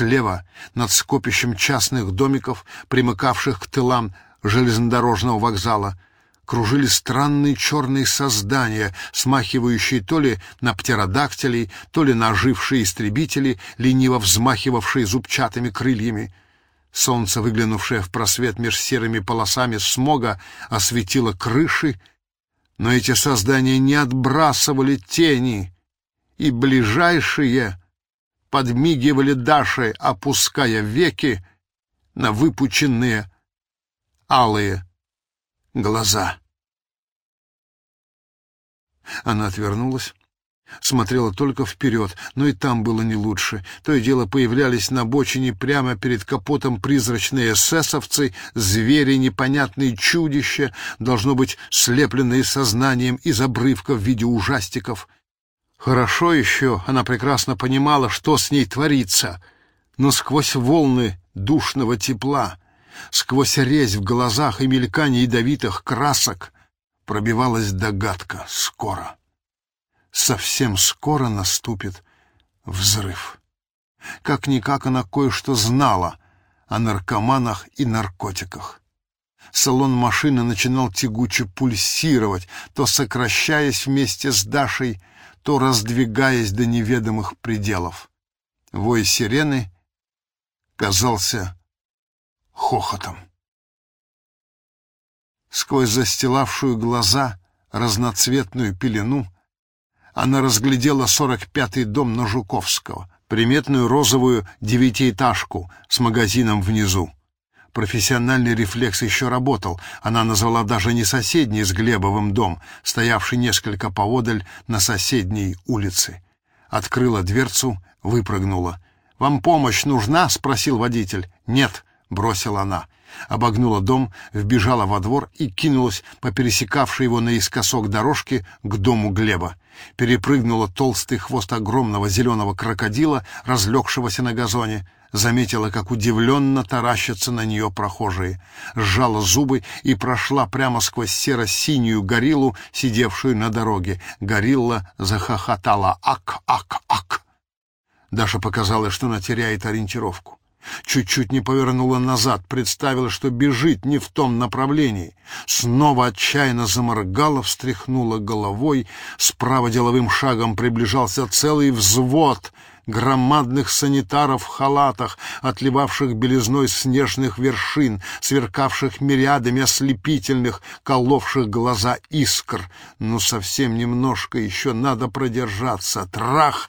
Слева, над скопищем частных домиков, примыкавших к тылам железнодорожного вокзала, кружили странные черные создания, смахивающие то ли на птеродактилей, то ли на ожившие истребители, лениво взмахивавшие зубчатыми крыльями. Солнце, выглянувшее в просвет меж серыми полосами смога, осветило крыши, но эти создания не отбрасывали тени, и ближайшие подмигивали Даше, опуская веки на выпученные алые глаза. Она отвернулась, смотрела только вперед, но и там было не лучше. То и дело появлялись на бочине прямо перед капотом призрачные эсэсовцы, звери, непонятные чудища, должно быть, слепленные сознанием из обрывков в виде ужастиков. Хорошо еще она прекрасно понимала, что с ней творится, но сквозь волны душного тепла, сквозь резь в глазах и мелькание ядовитых красок пробивалась догадка — скоро совсем скоро наступит взрыв. Как-никак она кое-что знала о наркоманах и наркотиках. Салон машины начинал тягуче пульсировать, то сокращаясь вместе с Дашей, то раздвигаясь до неведомых пределов. Вой сирены казался хохотом. Сквозь застилавшую глаза разноцветную пелену она разглядела сорок пятый дом на Жуковского, приметную розовую девятиэтажку с магазином внизу. Профессиональный рефлекс еще работал. Она назвала даже не соседний с Глебовым дом, стоявший несколько поодаль на соседней улице. Открыла дверцу, выпрыгнула. «Вам помощь нужна?» — спросил водитель. «Нет», — бросила она обогнула дом, вбежала во двор и кинулась по пересекавшей его наискосок дорожке к дому Глеба. Перепрыгнула толстый хвост огромного зеленого крокодила, разлегшегося на газоне. Заметила, как удивленно таращатся на нее прохожие. Сжала зубы и прошла прямо сквозь серо-синюю гориллу, сидевшую на дороге. Горилла захохотала «Ак-ак-ак!». Даша показалось, что она теряет ориентировку. Чуть-чуть не повернула назад, представила, что бежит не в том направлении. Снова отчаянно заморгала, встряхнула головой. Справа деловым шагом приближался целый взвод громадных санитаров в халатах, отливавших белизной снежных вершин, сверкавших мириадами ослепительных, коловших глаза искр. Ну, совсем немножко еще надо продержаться. Трах!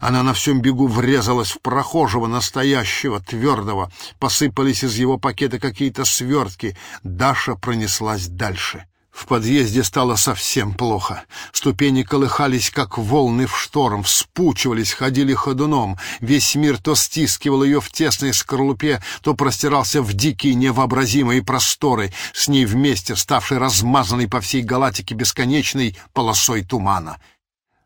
Она на всем бегу врезалась в прохожего, настоящего, твердого. Посыпались из его пакета какие-то свертки. Даша пронеслась дальше. В подъезде стало совсем плохо. Ступени колыхались, как волны в шторм, вспучивались, ходили ходуном. Весь мир то стискивал ее в тесной скорлупе, то простирался в дикие невообразимые просторы, с ней вместе ставшей размазанной по всей галактике бесконечной полосой тумана.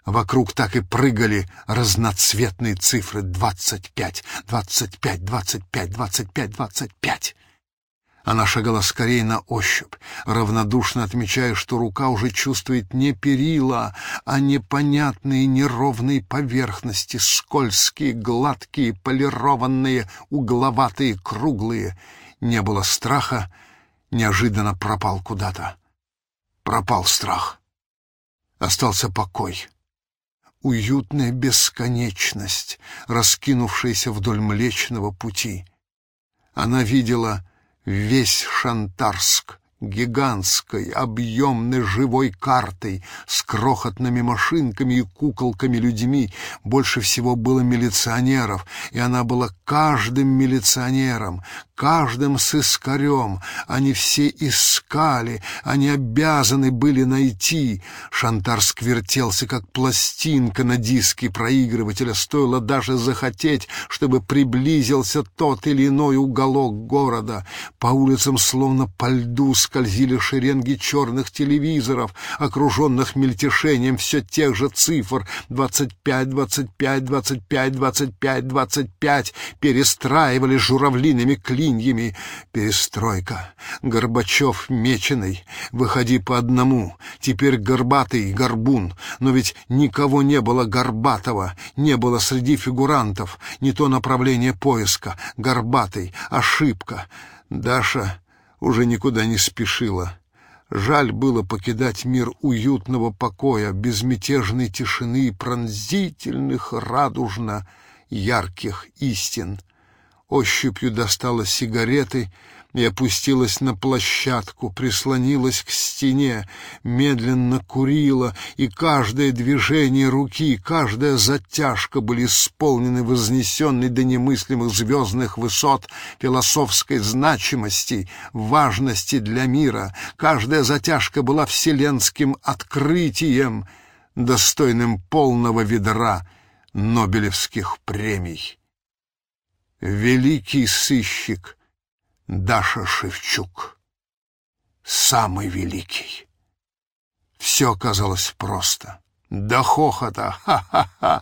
Вокруг так и прыгали разноцветные цифры двадцать пять, двадцать пять, двадцать пять, двадцать пять, двадцать пять. Она шагала скорее на ощупь, равнодушно отмечая, что рука уже чувствует не перила, а непонятные неровные поверхности, скользкие, гладкие, полированные, угловатые, круглые. Не было страха, неожиданно пропал куда-то. Пропал страх. Остался покой уютная бесконечность, раскинувшаяся вдоль Млечного Пути. Она видела весь Шантарск, гигантской, объемной живой картой с крохотными машинками и куколками-людьми. Больше всего было милиционеров, и она была каждым милиционером, каждым сыскарем. Они все искали, они обязаны были найти. Шантар сквертелся, как пластинка на диске проигрывателя. Стоило даже захотеть, чтобы приблизился тот или иной уголок города. По улицам, словно по льду, скользили шеренги черных телевизоров, окруженных мельтешением все тех же цифр. Двадцать пять, двадцать пять, двадцать пять, двадцать пять, двадцать пять перестраивали журавлиными клиньями клиньями. Перестройка. Горбачев меченый. Выходи по одному. Теперь горбатый горбун. Но ведь никого не было горбатого. Не было среди фигурантов. Не то направление поиска. Горбатый. Ошибка. Даша уже никуда не спешила. Жаль было покидать мир уютного покоя, безмятежной тишины и пронзительных, радужно ярких истин. Ощупью достала сигареты и опустилась на площадку, прислонилась к стене, медленно курила, и каждое движение руки, каждая затяжка были исполнены вознесенной до немыслимых звездных высот философской значимости, важности для мира. Каждая затяжка была вселенским открытием, достойным полного ведра Нобелевских премий. Великий сыщик — Даша Шевчук. Самый великий. Все казалось просто. До хохота, ха-ха-ха,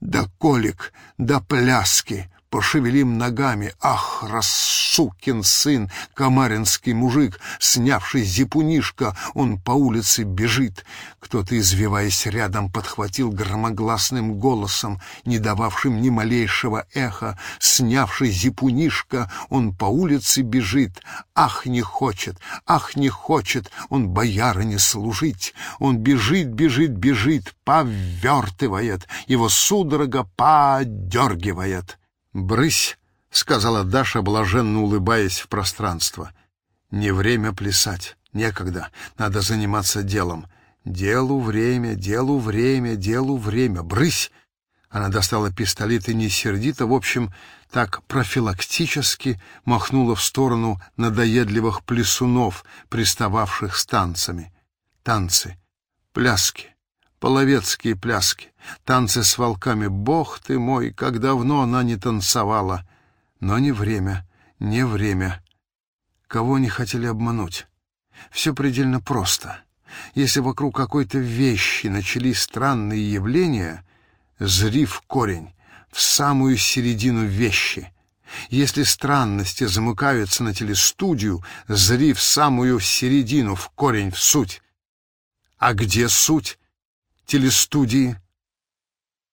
до колик, до пляски, пошевелим ногами. Ах, рассукин сын, комаринский мужик, снявший зипунишка, он по улице бежит. Кто-то, извиваясь рядом, подхватил громогласным голосом, не дававшим ни малейшего эха. Снявший зипунишка, он по улице бежит. Ах, не хочет, ах, не хочет он боярине служить. Он бежит, бежит, бежит, повертывает, его судорога подергивает. «Брысь!» — сказала Даша, блаженно улыбаясь в пространство. «Не время плясать. Некогда. Надо заниматься делом. Делу время, делу время, делу время. Брысь!» Она достала пистолет и не сердито, в общем, так профилактически махнула в сторону надоедливых плясунов, пристававших с танцами. Танцы, пляски, половецкие пляски, танцы с волками. Бог ты мой, как давно она не танцевала. Но не время, не время. Кого они хотели обмануть? Все предельно просто. Если вокруг какой-то вещи начались странные явления, зри в корень, в самую середину вещи. Если странности замыкаются на телестудию, зри в самую середину, в корень, в суть. А где суть? Телестудии